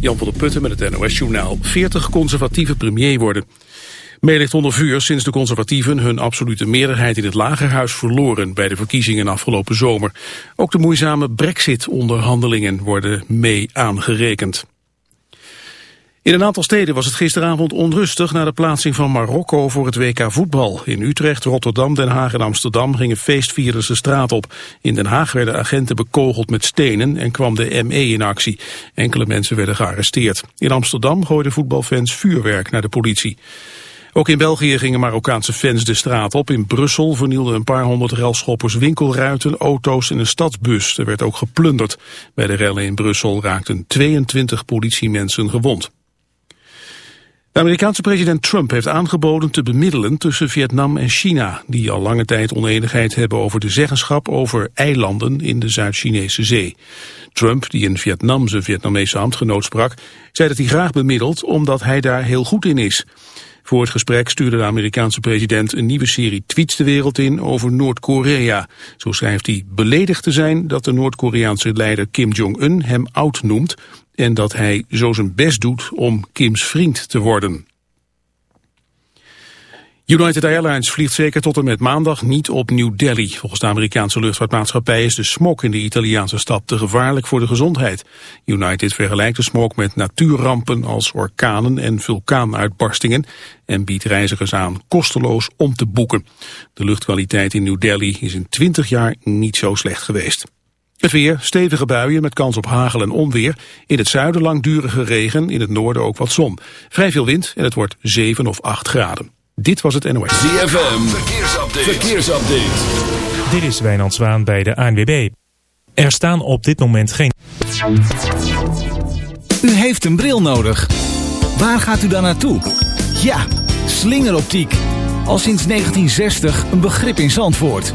Jan van der Putten met het NOS-journaal. 40 conservatieve premier worden. Mee ligt onder vuur sinds de conservatieven hun absolute meerderheid in het lagerhuis verloren bij de verkiezingen afgelopen zomer. Ook de moeizame brexit-onderhandelingen worden mee aangerekend. In een aantal steden was het gisteravond onrustig na de plaatsing van Marokko voor het WK voetbal. In Utrecht, Rotterdam, Den Haag en Amsterdam gingen feestvierders de straat op. In Den Haag werden agenten bekogeld met stenen en kwam de ME in actie. Enkele mensen werden gearresteerd. In Amsterdam gooiden voetbalfans vuurwerk naar de politie. Ook in België gingen Marokkaanse fans de straat op. In Brussel vernielden een paar honderd relschoppers winkelruiten, auto's en een stadsbus. Er werd ook geplunderd. Bij de rellen in Brussel raakten 22 politiemensen gewond. De Amerikaanse president Trump heeft aangeboden te bemiddelen tussen Vietnam en China, die al lange tijd oneenigheid hebben over de zeggenschap over eilanden in de Zuid-Chinese zee. Trump, die in Vietnam zijn Vietnamese ambtgenoot sprak, zei dat hij graag bemiddelt omdat hij daar heel goed in is. Voor het gesprek stuurde de Amerikaanse president een nieuwe serie tweets de wereld in over Noord-Korea. Zo schrijft hij beledigd te zijn dat de Noord-Koreaanse leider Kim Jong-un hem oud noemt en dat hij zo zijn best doet om Kims vriend te worden. United Airlines vliegt zeker tot en met maandag niet op New Delhi. Volgens de Amerikaanse luchtvaartmaatschappij is de smog in de Italiaanse stad te gevaarlijk voor de gezondheid. United vergelijkt de smog met natuurrampen als orkanen en vulkaanuitbarstingen en biedt reizigers aan kosteloos om te boeken. De luchtkwaliteit in New Delhi is in 20 jaar niet zo slecht geweest. Het weer, stevige buien met kans op hagel en onweer. In het zuiden langdurige regen, in het noorden ook wat zon. Vrij veel wind en het wordt 7 of 8 graden. Dit was het NOS. ZFM, verkeersupdate. verkeersupdate. Dit is Wijnand Zwaan bij de ANWB. Er staan op dit moment geen... U heeft een bril nodig. Waar gaat u dan naartoe? Ja, slingeroptiek. Al sinds 1960 een begrip in Zandvoort.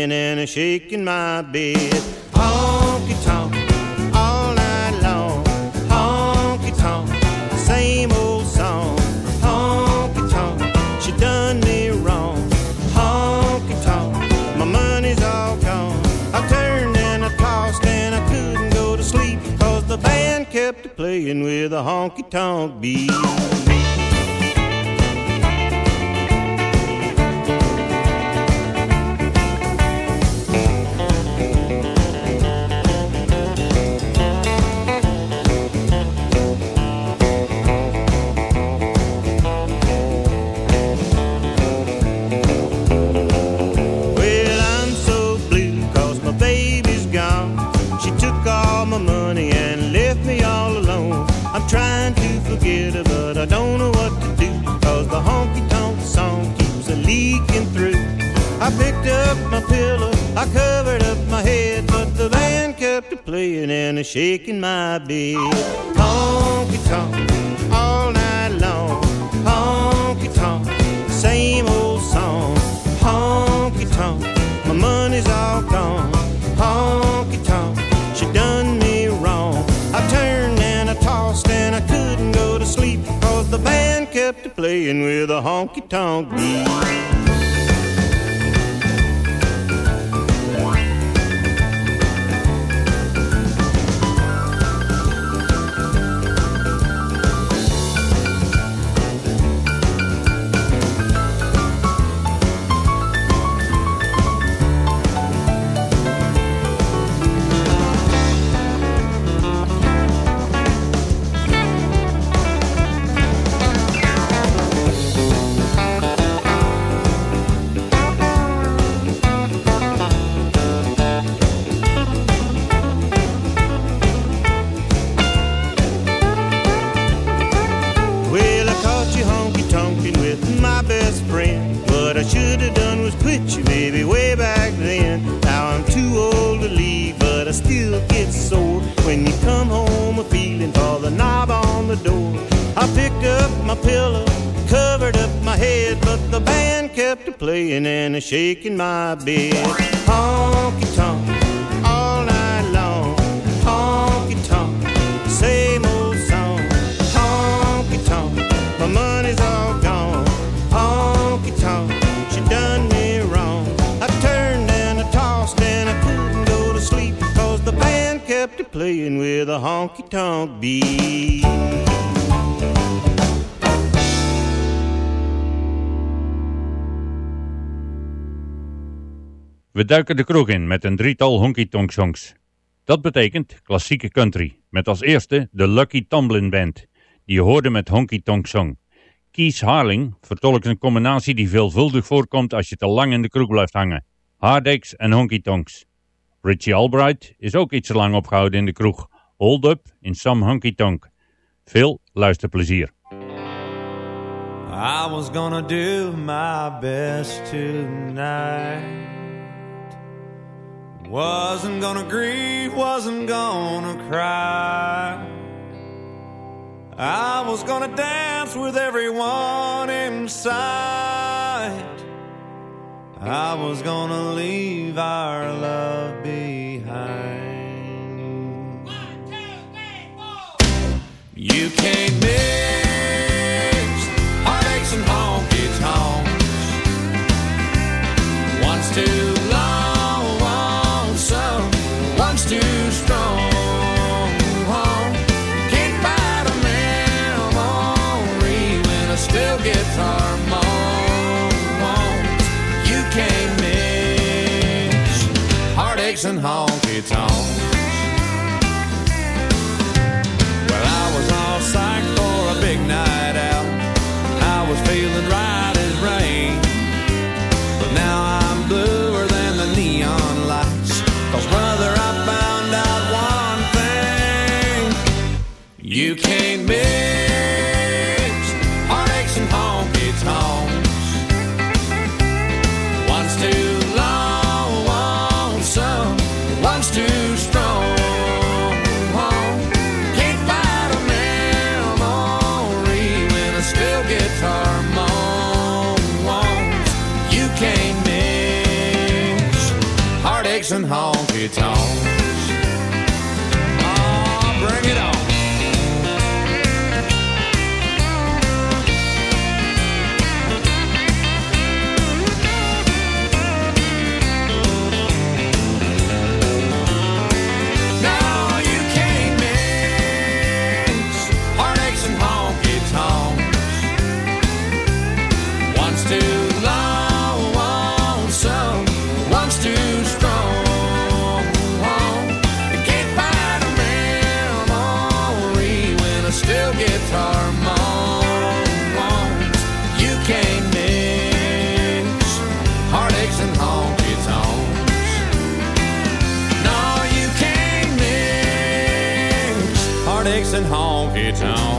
Playing and shaking my bed. Honky tonk, all night long. Honky tonk, same old song. Honky tonk, she done me wrong. Honky tonk, my money's all gone. I turned and I tossed and I couldn't go to sleep, cause the band kept playing with a honky tonk beat. I picked up my pillow, I covered up my head, but the band kept a playing and a shaking my bed. Honky tonk, all night long. Honky tonk, same old song. Honky tonk, my money's all gone. Honky tonk, she done me wrong. I turned and I tossed and I couldn't go to sleep, cause the band kept a playing with a honky tonk beat. Kept a playing and a shaking my bed. Honky tonk, all night long. Honky tonk, same old song. Honky tonk, my money's all gone. Honky tonk, she done me wrong. I turned and I tossed and I couldn't go to sleep cause the band kept it playing with a honky tonk beat. We duiken de kroeg in met een drietal honky-tonk songs. Dat betekent klassieke country, met als eerste de Lucky Tomlin Band, die je hoorde met Honky Tonk Song. Keith Harling vertolkt een combinatie die veelvuldig voorkomt als je te lang in de kroeg blijft hangen. Heartaches en honky tonks. Richie Albright is ook iets te lang opgehouden in de kroeg. Hold up in some honky tonk. Veel luisterplezier. I was gonna do my best tonight. Wasn't gonna grieve, wasn't gonna cry. I was gonna dance with everyone in sight. I was gonna leave our love behind. One, two, three, four. You can't mix heartaches and honky tonks. One's too honky tonks. And honky tonks. Can't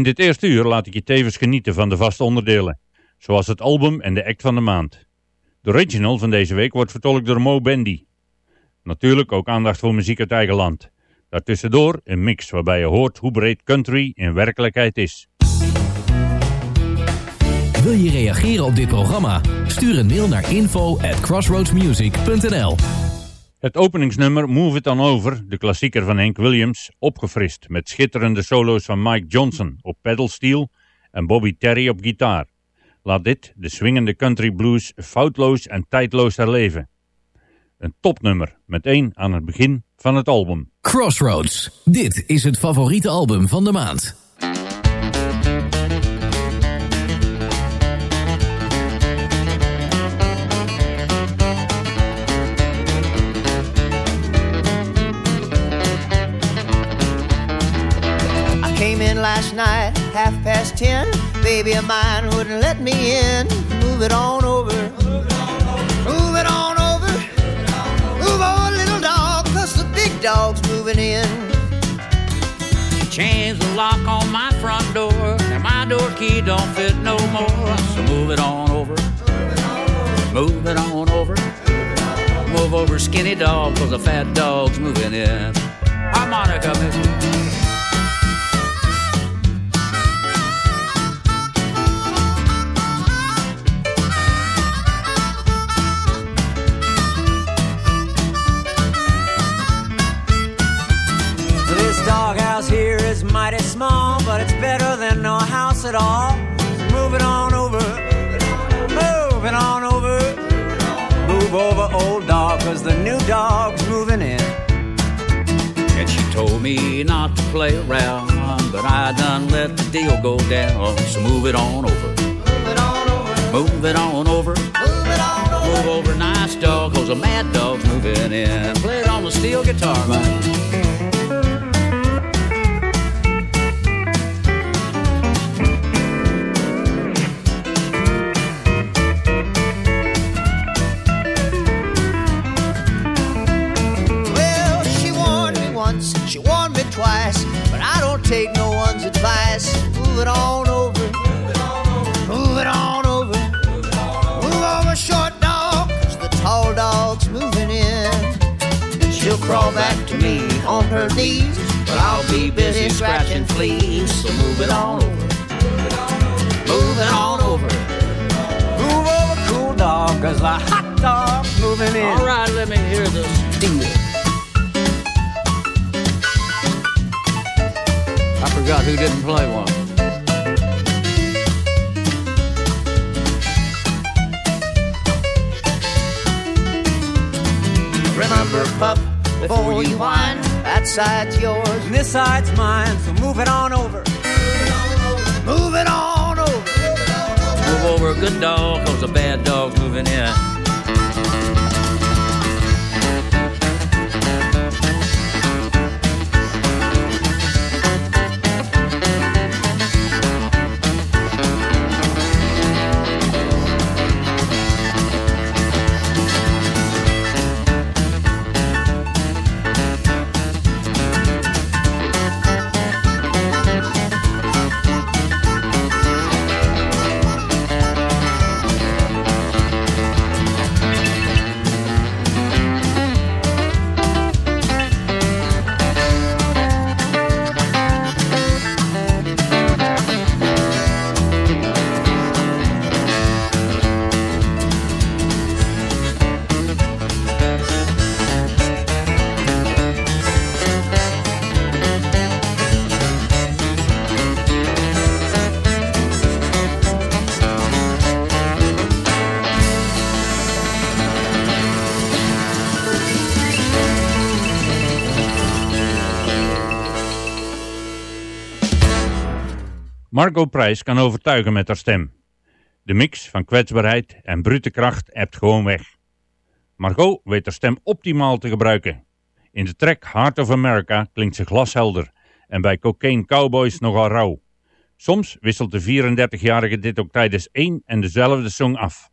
In dit eerste uur laat ik je tevens genieten van de vaste onderdelen, zoals het album en de act van de maand. De original van deze week wordt vertolkt door Mo Bendy. Natuurlijk ook aandacht voor muziek uit eigen land. Daartussendoor een mix waarbij je hoort hoe breed country in werkelijkheid is. Wil je reageren op dit programma? Stuur een mail naar info at crossroadsmusic.nl Het openingsnummer Move It On Over, de klassieker van Hank Williams, opgefrist met schitterende solo's van Mike Johnson op pedalsteel en Bobby Terry op gitaar. Laat dit de swingende country blues foutloos en tijdloos herleven. Een topnummer, meteen aan het begin van het album. Crossroads. Dit is het favoriete album van de maand. In last night, half past ten. Baby of mine wouldn't let me in. Move it on over. Move it on over. Move on, little dog, cause the big dog's moving in. Change the lock on my front door, and my door key don't fit no more. So move it on over. Move it on over. Move over, skinny dog, cause the fat dog's moving in. Harmonica, miss. Small, but it's better than no house at all. Move it on over. Move it on over. Move over, old dog, cause the new dog's moving in. And she told me not to play around, but I done let the deal go down. So move it on over. Move it on over. Move it on over. Move over, nice dog, cause a mad dog's moving in. Play it on the steel guitar, man. It on over, move it on over, move over, short dog, 'cause the tall dog's moving in. She'll crawl back to me on her knees, But I'll be busy scratching fleas, so move it on over. Move it on over. Move over, cool dog, cause the hot dog's moving in. All right, let me hear the steel. I forgot who didn't play one. Remember, pup, before you whine, that side's yours, And this side's mine, so move it on over. move it on over. Move over, good dog, cause a bad dog's moving in. Margot Prijs kan overtuigen met haar stem. De mix van kwetsbaarheid en brute kracht hebt gewoon weg. Margot weet haar stem optimaal te gebruiken. In de track Heart of America klinkt ze glashelder en bij Cocaine Cowboys nogal rauw. Soms wisselt de 34-jarige dit ook tijdens één en dezelfde song af.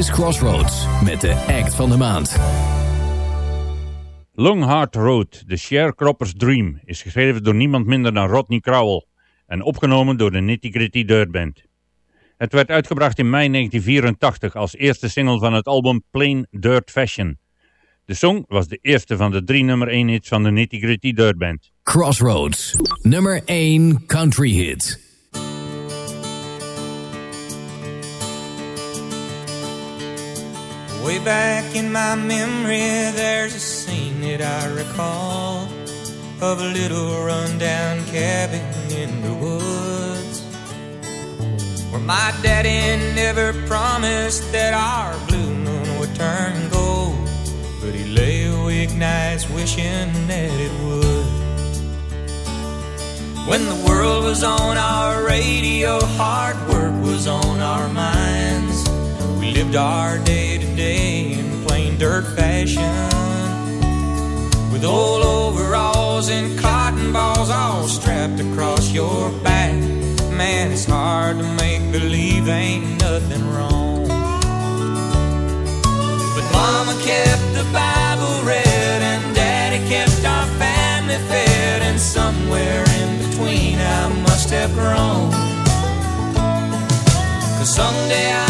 Is Crossroads met de act van de maand. Long Hard Road, The Sharecropper's Dream, is geschreven door niemand minder dan Rodney Crowell en opgenomen door de Nitty Gritty Dirt Band. Het werd uitgebracht in mei 1984 als eerste single van het album Plain Dirt Fashion. De song was de eerste van de drie nummer 1 hits van de Nitty Gritty Dirt Band. Crossroads, nummer 1 country hit. Way back in my memory, there's a scene that I recall of a little rundown cabin in the woods where my daddy never promised that our blue moon would turn gold, but he lay awake nights wishing that it would. When the world was on our radio, hard work was on our minds. We lived our day day in plain dirt fashion. With old overalls and cotton balls all strapped across your back. Man, it's hard to make believe ain't nothing wrong. But Mama kept the Bible read and Daddy kept our family fed. And somewhere in between I must have grown. Cause someday I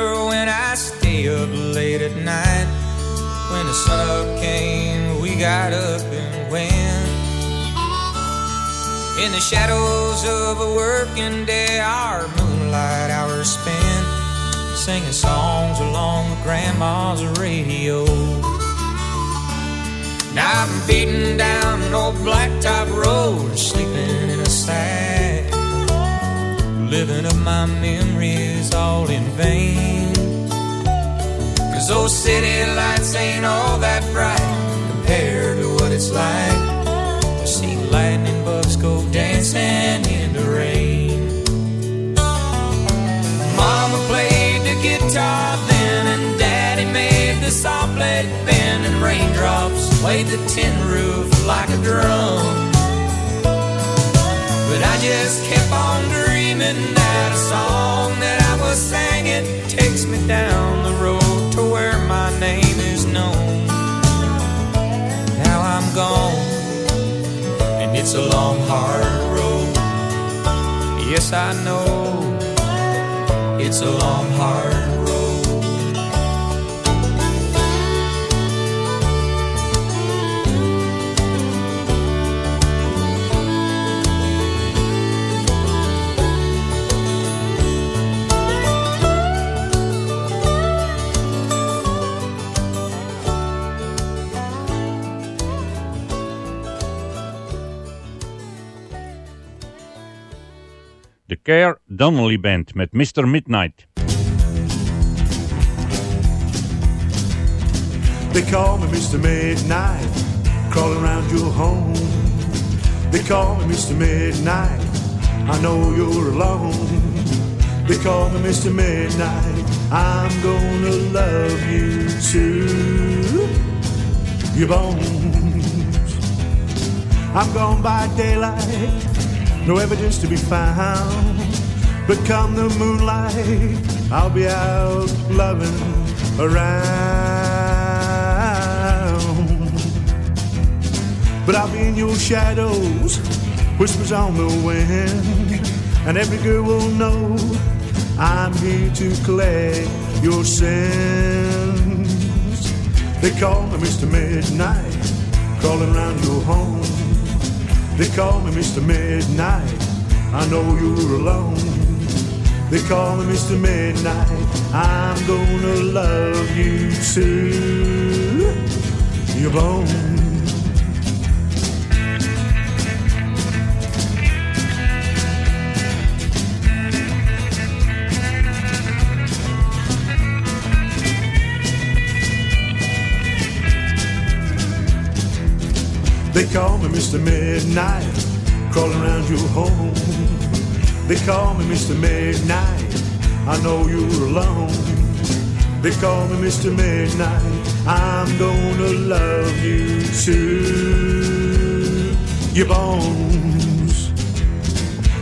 got up and went. In the shadows of a working day, our moonlight hours spent singing songs along with Grandma's radio. Now I'm beating down an old blacktop road, sleeping in a sack living up my memories all in vain. Cause those city lights ain't all that bright it's like to see lightning bugs go dancing in the rain. Mama played the guitar then, and Daddy made the saw blade bend, and raindrops played the tin roof like a drum. But I just kept on dreaming that a song that I was singing takes me down the road to where my name is known. Gone, and it's a long, hard road. Yes, I know it's a long, hard road. Care Donnelly Band met Mr. Midnight. They call me Mr. Midnight, crawling around your home. They call me Mr. Midnight, I know you're alone. They call me Mr. Midnight, I'm gonna love you to your bones. I'm gone by daylight, no evidence to be found. But come the moonlight, I'll be out loving around. But I'll be in your shadows, whispers on the wind, and every girl will know I'm here to collect your sins. They call me Mr. Midnight, crawling around your home. They call me Mr. Midnight, I know you're alone. They call me Mr. Midnight, I'm gonna love you to call me Mr. Midnight, crawling around your home. They call me Mr. Midnight, I know you're alone. They call me Mr. Midnight, I'm gonna love you to your bones.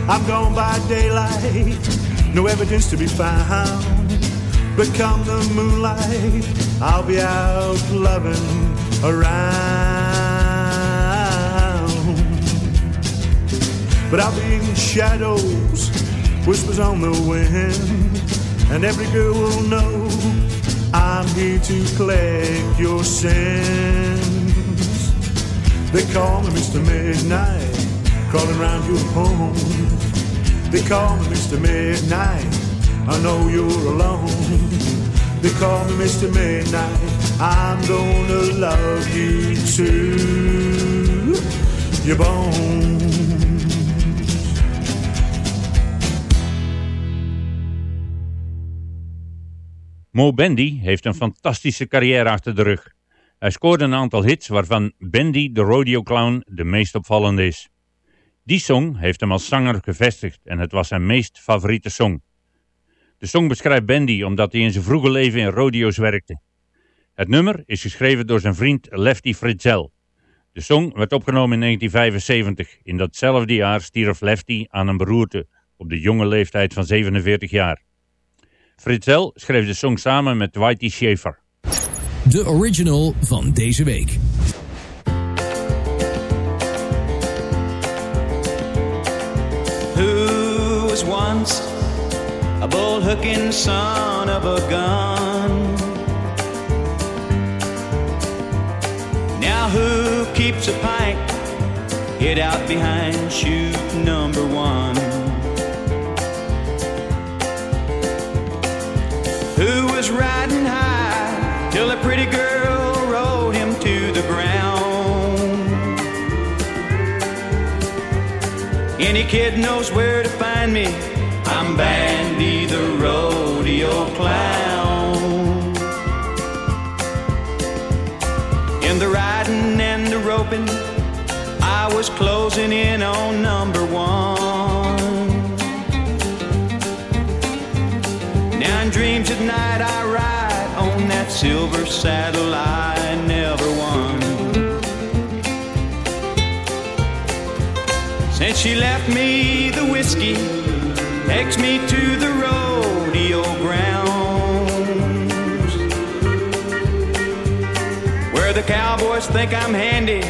I'm gone by daylight, no evidence to be found. But come the moonlight, I'll be out loving around. But I'll be in shadows, whispers on the wind, and every girl will know I'm here to collect your sins. They call me Mr. Midnight, crawling around your home. They call me Mr. Midnight, I know you're alone. They call me Mr. Midnight, I'm gonna love you to your bones. Mo Bandy heeft een fantastische carrière achter de rug. Hij scoorde een aantal hits waarvan Bandy de Rodeo Clown de meest opvallende is. Die song heeft hem als zanger gevestigd en het was zijn meest favoriete song. De song beschrijft Bandy omdat hij in zijn vroege leven in rodeo's werkte. Het nummer is geschreven door zijn vriend Lefty Fritzell. De song werd opgenomen in 1975. In datzelfde jaar stierf Lefty aan een beroerte op de jonge leeftijd van 47 jaar. Fritzell schreef de song samen met Whitey Schaefer. De original van deze week. Who was once a bull hooking son of a gun? Now who keeps a pike hid out behind chute number one? Who was riding high till a pretty girl rode him to the ground? Any kid knows where to find me. I'm Bandy the rodeo clown. In the riding and the roping, I was closing in on number one. Now in dreams at night I ride on that silver saddle I never won. Since she left me, the whiskey takes me to the rodeo grounds. Where the cowboys think I'm handy,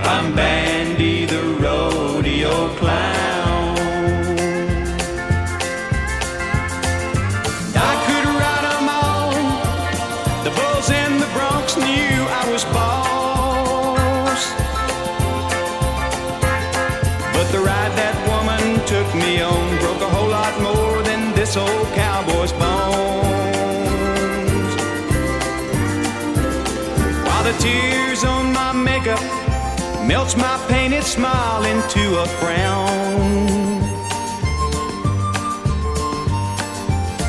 I'm Bandy the rodeo clown. Painted smile into a frown.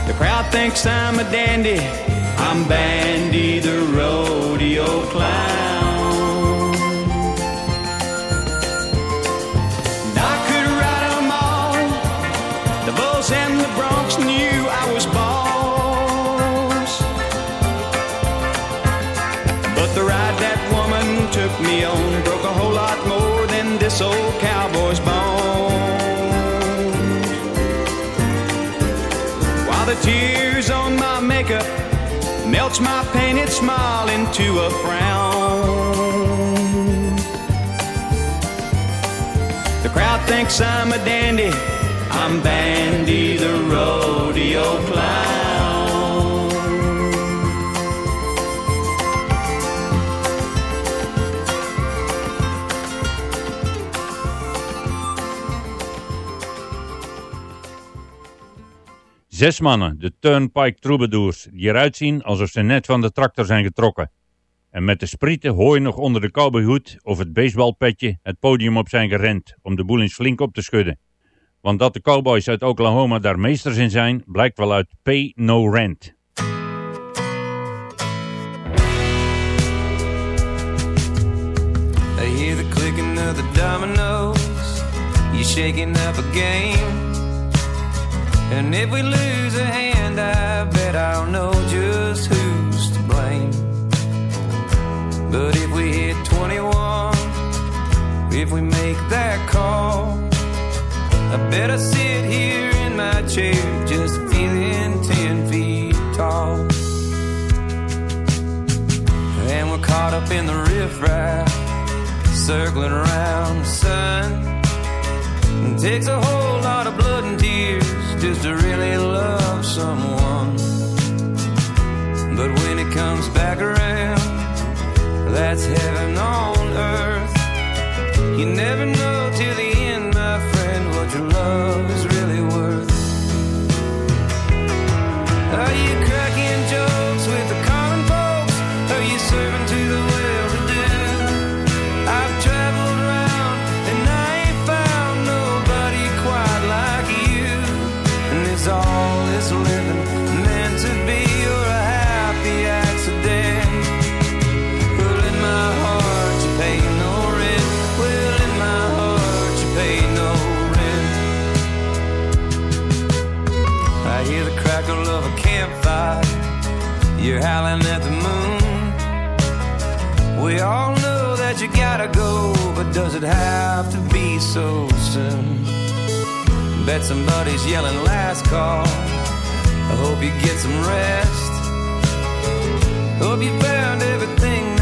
The crowd thinks I'm a dandy. I'm Bandy the rodeo clown. This old cowboy's bones. While the tears on my makeup melts my painted smile into a frown. The crowd thinks I'm a dandy. I'm Bandy the rodeo clown. Zes mannen, de Turnpike Troubadours, die eruit zien alsof ze net van de tractor zijn getrokken. En met de sprieten hooi nog onder de cowboyhoed of het baseballpetje het podium op zijn gerend om de boel eens flink op te schudden. Want dat de cowboys uit Oklahoma daar meesters in zijn, blijkt wel uit Pay No Rent. the of the dominoes. Shaking up a game. And if we lose a hand, I bet I'll know just who's to blame. But if we hit 21, if we make that call, I bet I sit here in my chair just feeling 10 feet tall. And we're caught up in the riffraff, circling around the sun. It takes a whole lot of blood and tears just to really love someone. But when it comes back around, that's heaven on earth. You never know till the end, my friend, what your love is really worth. Are you cracking jokes that you gotta go, but does it have to be so soon? Bet somebody's yelling last call. I hope you get some rest. Hope you found everything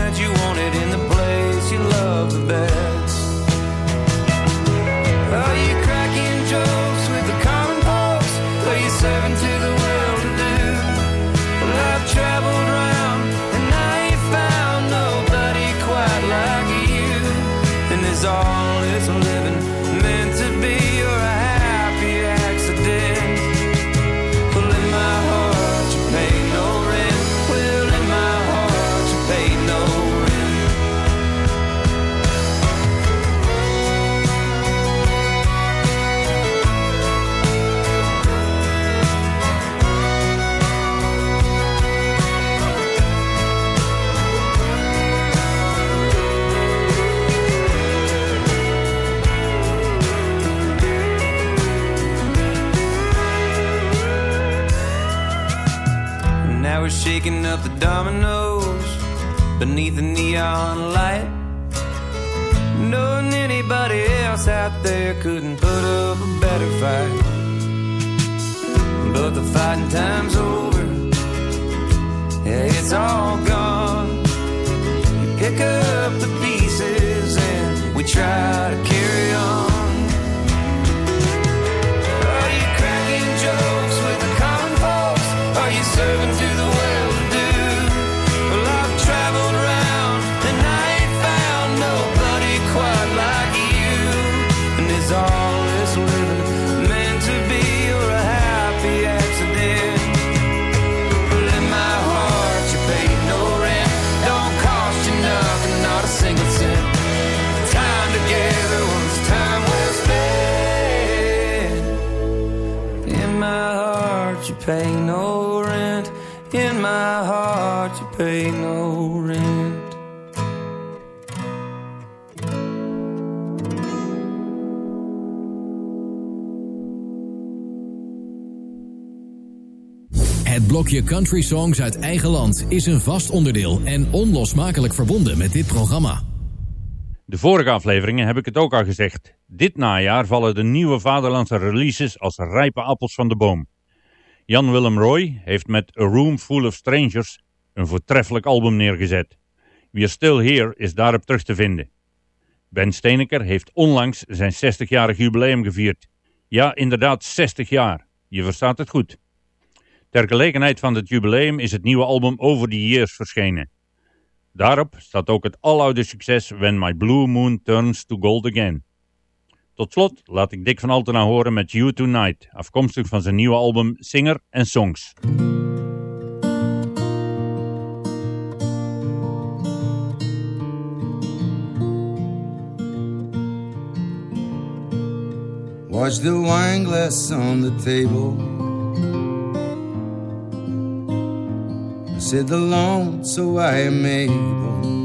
In my heart you pay no rent. In my heart you pay no rent. Het blokje Country Songs uit eigen land is een vast onderdeel en onlosmakelijk verbonden met dit programma. De vorige afleveringen heb ik het ook al gezegd. Dit najaar vallen de nieuwe vaderlandse releases als rijpe appels van de boom. Jan Willem Roy heeft met A Room Full of Strangers een voortreffelijk album neergezet. We're Still Here is daarop terug te vinden. Ben Steeneker heeft onlangs zijn 60-jarig jubileum gevierd. Ja, inderdaad 60 jaar. Je verstaat het goed. Ter gelegenheid van het jubileum is het nieuwe album Over the Years verschenen. Daarop staat ook het aloude succes When My Blue Moon Turns to Gold Again. Tot slot laat ik Dick van Altena horen met You Tonight, afkomstig van zijn nieuwe album Singer and Songs. Watch the wine glass on the table. Sit alone so I am able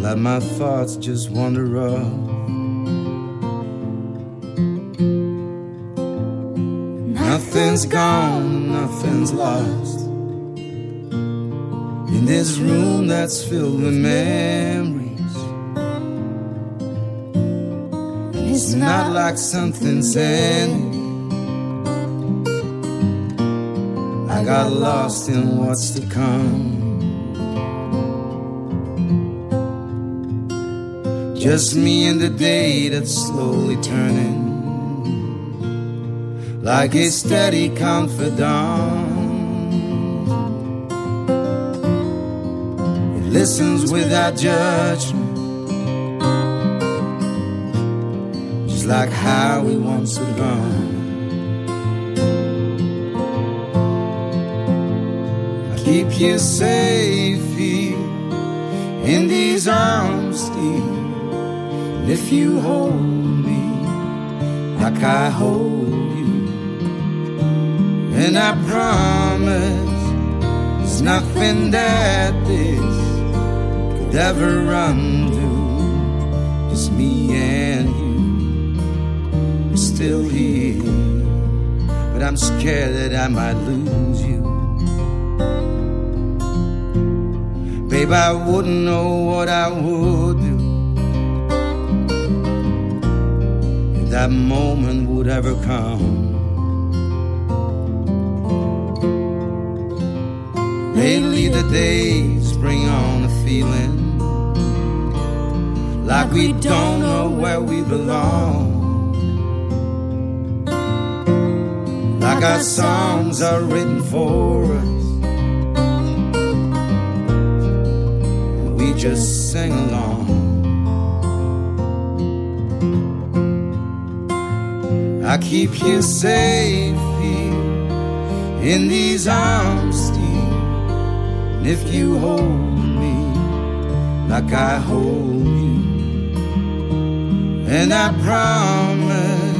Let my thoughts just wander off. Nothing's gone, nothing's lost. In this room that's filled with memories. It's not like something's ending. I got lost in what's to come. Just me and the day that's slowly turning like a steady confidant. It listens without judgment, just like how we once had gone. I keep you safe here in these arms, dear. And if you hold me like I hold you, and I promise there's nothing that this could ever undo. Just me and you, we're still here, but I'm scared that I might lose you. Babe, I wouldn't know what I would that moment would ever come. Lately, the days bring on a feeling like we don't know where we belong. Like our songs are written for us. And we just sing along. I keep you safe here in these arms, dear. And if you hold me like I hold you, and I promise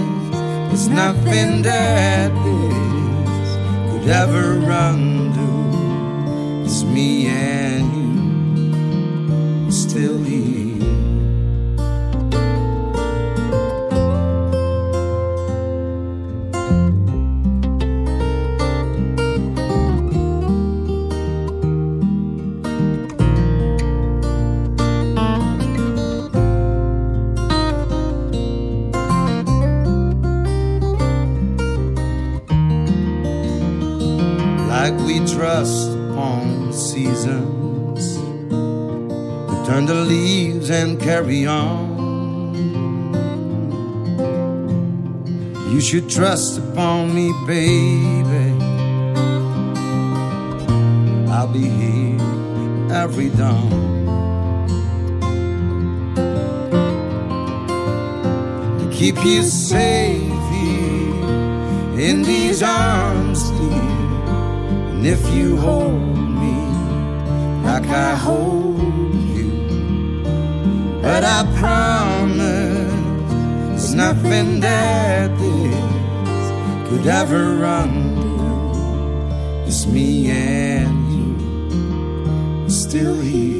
there's nothing that this could ever undo. It's me and trust upon seasons. We turn the leaves and carry on. You should trust upon me, baby. I'll be here every dawn. To keep you safe here in these arms, dear. And if you hold me like I hold you, but I promise there's nothing that this could ever undo. It's me and you, still here.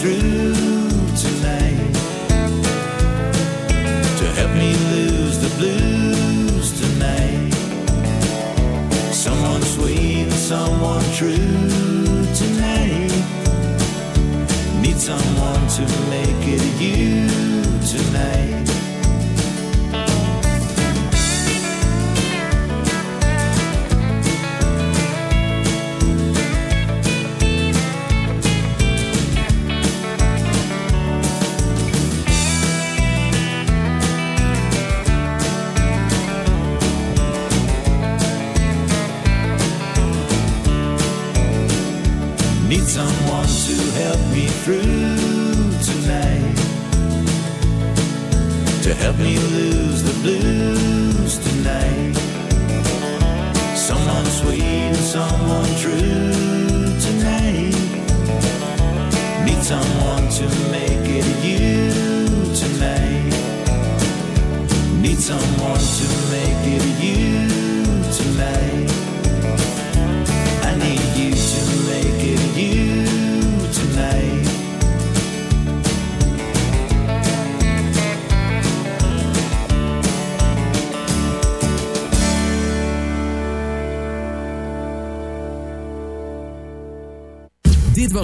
through tonight to help me lose the blues tonight. Someone sweet and someone true tonight. Need someone to make it you tonight.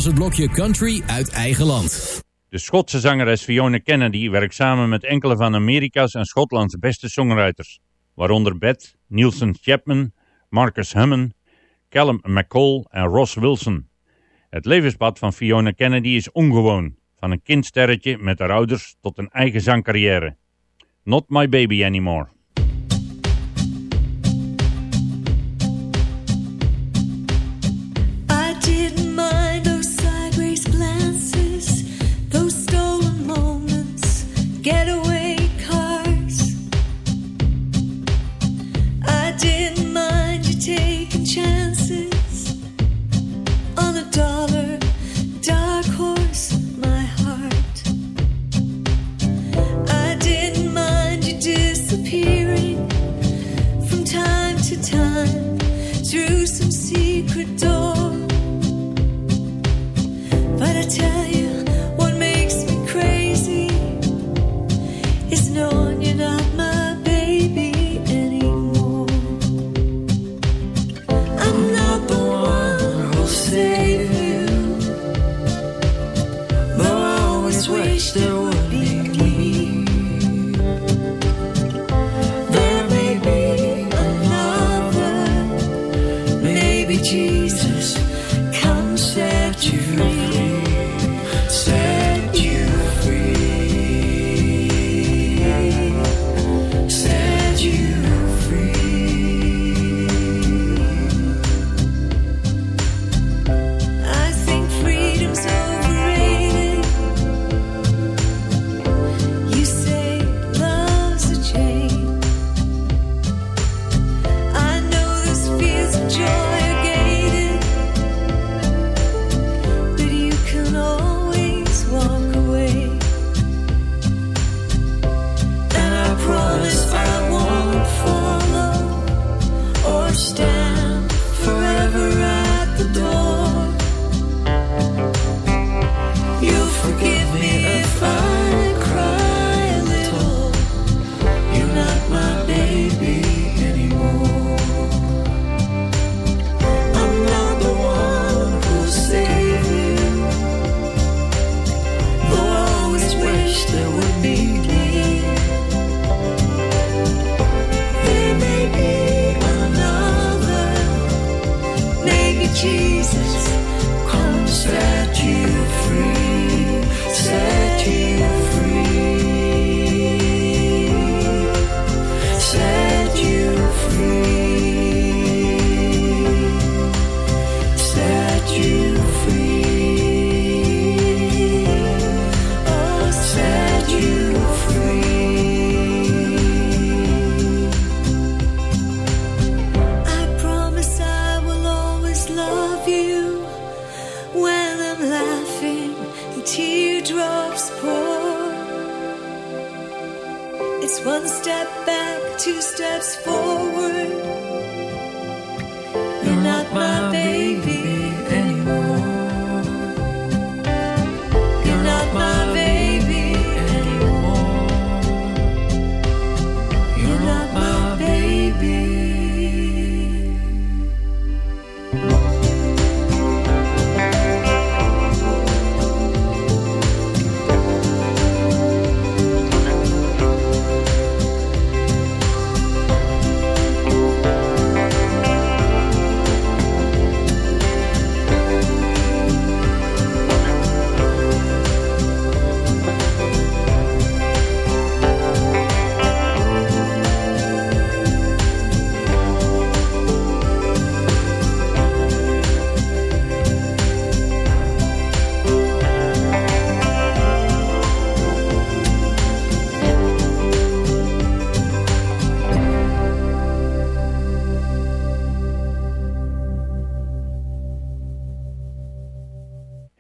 het blokje country uit eigen land. De Schotse zangeres Fiona Kennedy werkt samen met enkele van Amerika's en Schotlands beste songwriters, waaronder Beth Nielsen Chapman, Marcus Hummen, Callum McCall en Ross Wilson. Het levenspad van Fiona Kennedy is ongewoon, van een kindsterretje met haar ouders tot een eigen zangcarrière. Not My Baby Anymore.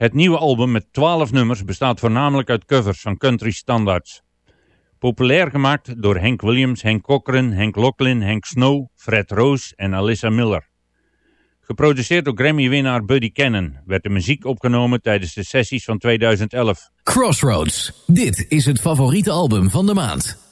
Het nieuwe album met 12 nummers bestaat voornamelijk uit covers van country standards. Populair gemaakt door Hank Williams, Hank Cochran, Hank Locklin, Hank Snow, Fred Rose en Alyssa Miller. Geproduceerd door Grammy-winnaar Buddy Cannon werd de muziek opgenomen tijdens de sessies van 2011. Crossroads. Dit is het favoriete album van de maand.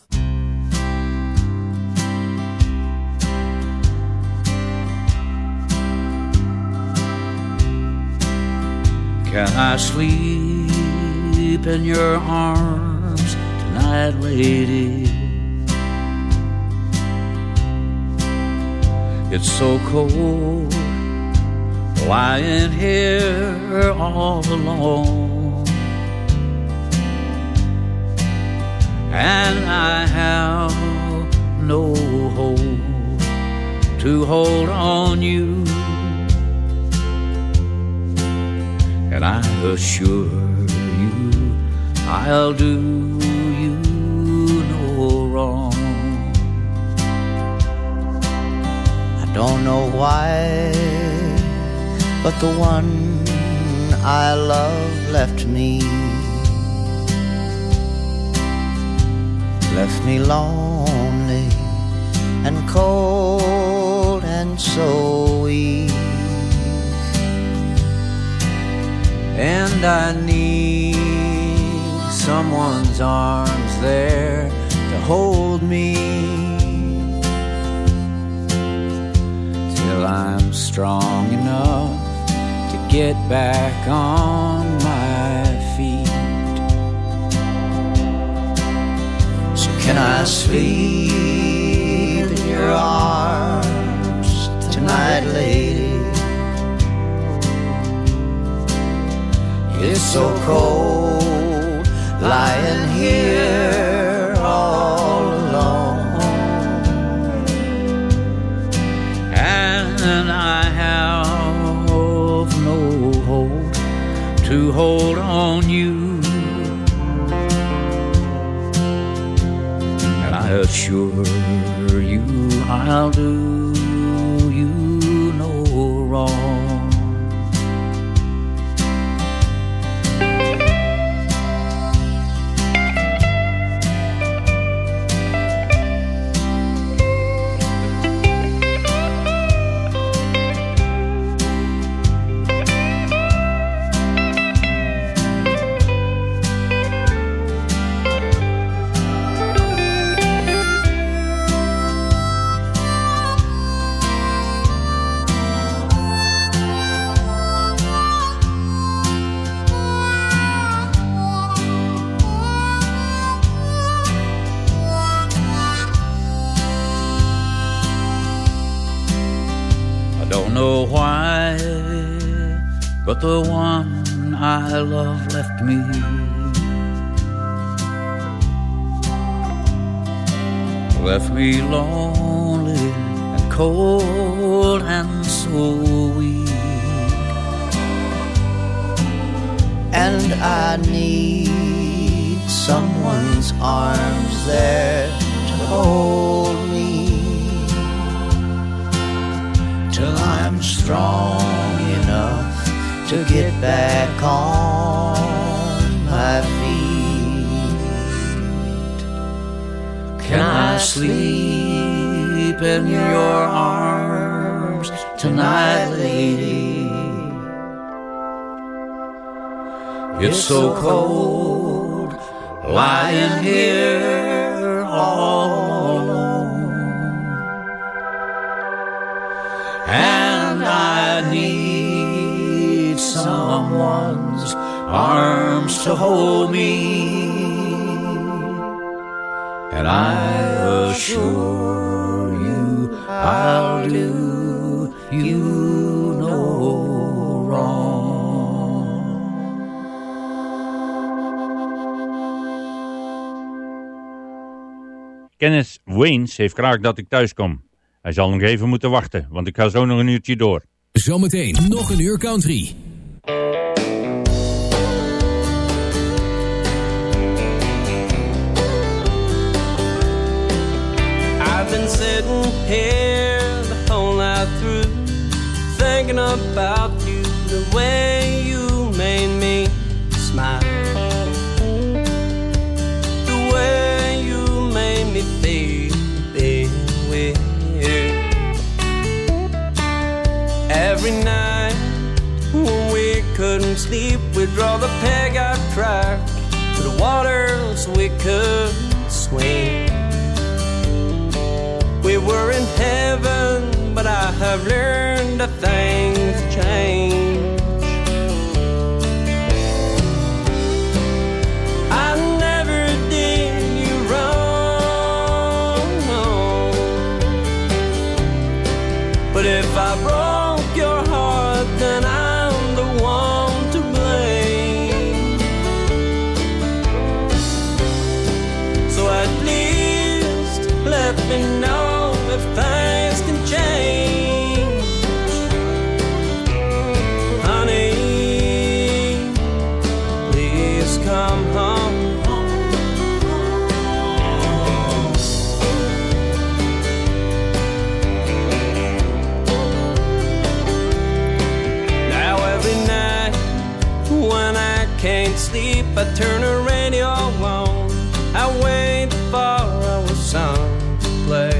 Can I sleep in your arms tonight, lady? It's so cold lying here all alone. And I have no hope to hold on you. And I assure you, I'll do you no wrong. I don't know why, but the one I love left me. Left me lonely and cold and so And I need someone's arms there to hold me till I'm strong enough to get back on my feet. So can I sleep in your arms tonight, lady? It's so cold lying here all alone. and I have no hope to hold on you. And I assure you I'll do I love left me. Left me lonely and cold and so weak. And I need someone's arms there to hold me till I'm strong to get back on my feet. Can I sleep in your arms tonight, lady? It's so cold lying here all someone's arms to hold me. And I assure you I'll do you no wrong. Kenneth Waynes heeft graag dat ik thuis kom. Hij zal nog even moeten wachten, want ik ga zo nog een uurtje door. Zometeen nog een uur country. I've been sitting here the whole night through, thinking about you, the way you made me smile, the way you made me feel. Every night draw the peg out track to the water so we could swim. We were in heaven, but I have learned that things change. Turn the radio on. I wait for our song to play.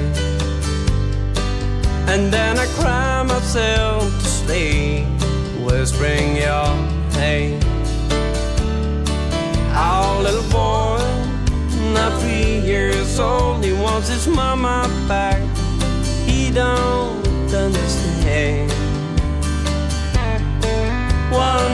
And then I cry myself to sleep, whispering your name. Our little boy, not three years old, he wants his mama back. He don't understand. One